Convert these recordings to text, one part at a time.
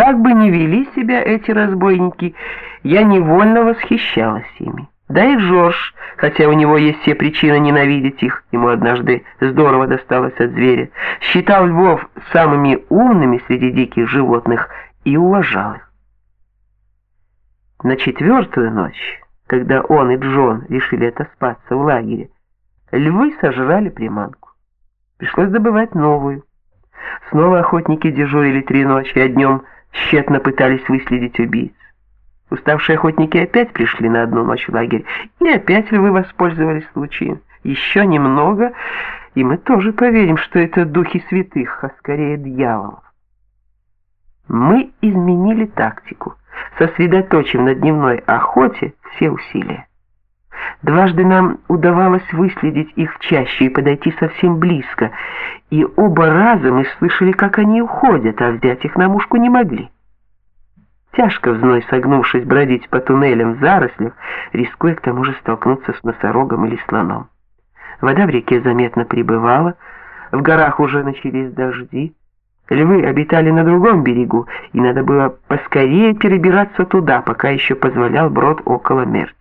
Как бы ни вели себя эти разбойники, я невольно восхищалась ими. Да и Жорж, хотя у него есть все причины ненавидеть их, ему однажды здорово досталось от зверя, считал львов самыми умными среди диких животных и уважал их. На четвертую ночь, когда он и Джон решили отоспаться в лагере, львы сожрали приманку. Пришлось добывать новую. Снова охотники дежурили три ночи, а днем тщетно пытались выследить убийц. Уставшие охотники опять пришли на одну ночь в лагерь, и опять львы воспользовались случаем. Еще немного, и мы тоже поверим, что это духи святых, а скорее дьяволов. Мы изменили тактику, сосредоточив на дневной охоте все усилия. Дважды нам удавалось выследить их чаще и подойти совсем близко, и оба раза мы слышали, как они уходят, а взять их на мушку не могли. Тяжко в согнувшись бродить по туннелям в зарослях, рискуя к тому же столкнуться с носорогом или слоном. Вода в реке заметно прибывала, в горах уже начались дожди. Львы обитали на другом берегу, и надо было поскорее перебираться туда, пока еще позволял брод около Мерти.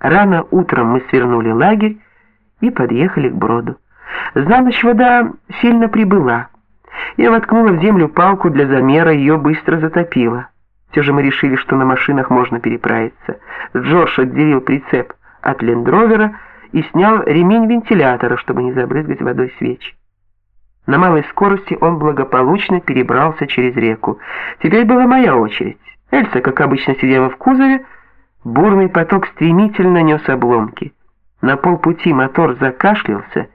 Рано утром мы свернули лагерь и подъехали к броду. За ночь вода сильно прибыла. Я воткнула в землю палку для замера, ее быстро затопило. Все же мы решили, что на машинах можно переправиться. Джордж отделил прицеп от лендровера и снял ремень вентилятора, чтобы не забрызгать водой свечи. На малой скорости он благополучно перебрался через реку. Теперь была моя очередь. Эльса, как обычно, сидела в кузове, Бурный поток стремительно нес обломки. На полпути мотор закашлялся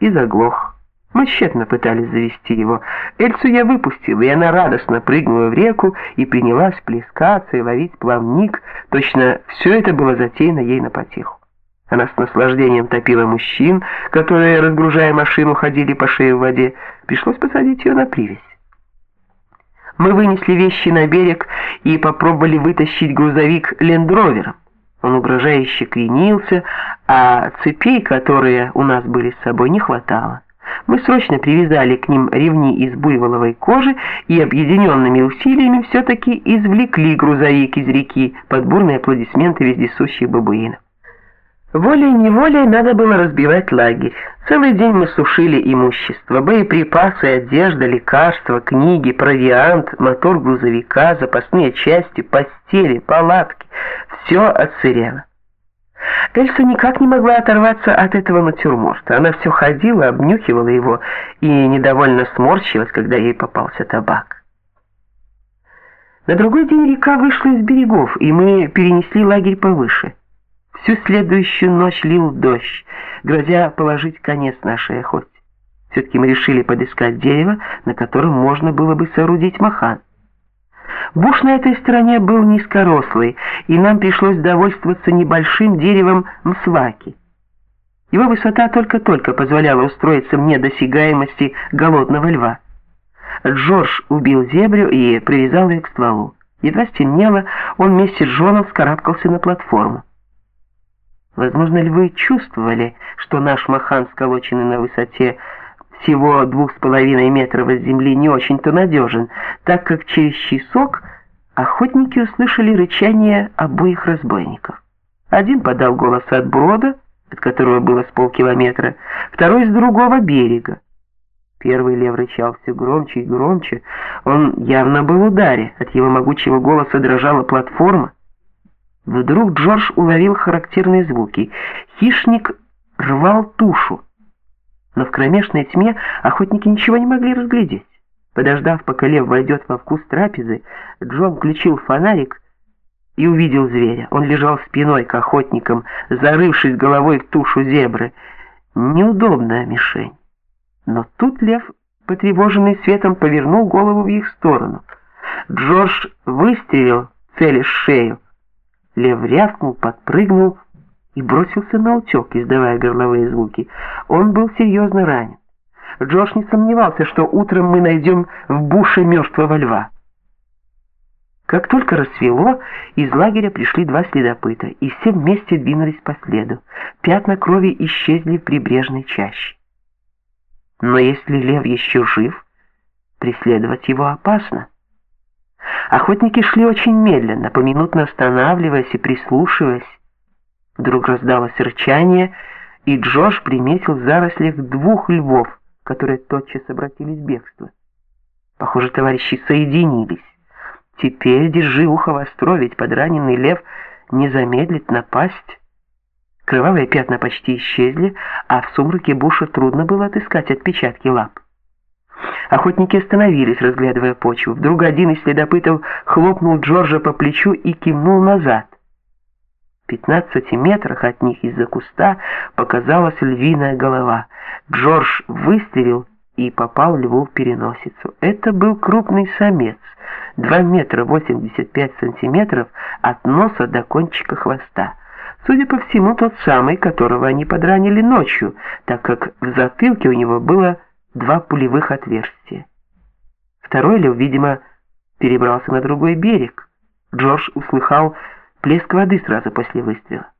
и заглох. Мы тщетно пытались завести его. Эльсу я выпустил, и она радостно прыгнула в реку и принялась плескаться и ловить плавник. Точно все это было затеяно ей на потеху. Она с наслаждением топила мужчин, которые, разгружая машину, ходили по шее в воде. Пришлось посадить ее на привязь. Мы вынесли вещи на берег и попробовали вытащить грузовик лендровером. Он угрожающе кренился, а цепей, которые у нас были с собой, не хватало. Мы срочно привязали к ним ремни из буйволовой кожи и объединенными усилиями все-таки извлекли грузовик из реки под бурные аплодисменты вездесущих бабуинов. Волей-неволей надо было разбивать лагерь. Целый день мы сушили имущество, боеприпасы, одежда, лекарства, книги, провиант, мотор грузовика, запасные части, постели, палатки. Все отсырело. Эльса никак не могла оторваться от этого натюрморта. Она все ходила, обнюхивала его и недовольно сморщилась, когда ей попался табак. На другой день река вышла из берегов, и мы перенесли лагерь повыше. Всю следующую ночь лил дождь, грозя положить конец нашей охоте. Все-таки мы решили подыскать дерево, на котором можно было бы соорудить махан. Буш на этой стороне был низкорослый, и нам пришлось довольствоваться небольшим деревом мсваки. Его высота только-только позволяла устроиться мне досягаемости голодного льва. Джордж убил зебрю и привязал ее к стволу. Едва стемнело, он вместе с Джоном скарабкался на платформу. Возможно, львы чувствовали, что наш махан, сколоченный на высоте всего двух с половиной метров от земли, не очень-то надежен, так как через часок охотники услышали рычание обоих разбойников. Один подал голос от брода, от которого было с полкилометра, второй с другого берега. Первый лев рычал все громче и громче, он явно был в ударе, от его могучего голоса дрожала платформа. Вдруг Джордж уловил характерные звуки. Хищник рвал тушу. Но в кромешной тьме охотники ничего не могли разглядеть. Подождав, пока лев войдет во вкус трапезы, Джон включил фонарик и увидел зверя. Он лежал спиной к охотникам, зарывшись головой в тушу зебры. Неудобная мишень. Но тут лев, потревоженный светом, повернул голову в их сторону. Джордж выстрелил, целясь шею. Лев рявкнул, подпрыгнул и бросился на утек, издавая горловые звуки. Он был серьезно ранен. Джош не сомневался, что утром мы найдем в буше мертвого льва. Как только рассвело, из лагеря пришли два следопыта, и все вместе двинулись по следу. Пятна крови исчезли в прибрежной чаще. Но если лев еще жив, преследовать его опасно. Охотники шли очень медленно, поминутно останавливаясь и прислушиваясь. Вдруг раздалось рычание, и Джош приметил в зарослях двух львов, которые тотчас обратились в бегство. Похоже, товарищи соединились. Теперь держи ухо востро, ведь подраненный лев не замедлит напасть. Кровавые пятна почти исчезли, а в сумраке буша трудно было отыскать отпечатки лап. Охотники остановились, разглядывая почву. Вдруг один из следопытов хлопнул Джорджа по плечу и кивнул назад. В пятнадцати метрах от них из-за куста показалась львиная голова. Джордж выстрелил и попал льву в переносицу. Это был крупный самец, 2 метра 85 сантиметров от носа до кончика хвоста. Судя по всему, тот самый, которого они подранили ночью, так как в затылке у него было два пулевых отверстия. Второй лев, видимо, перебрался на другой берег. Джордж услыхал плеск воды сразу после выстрела.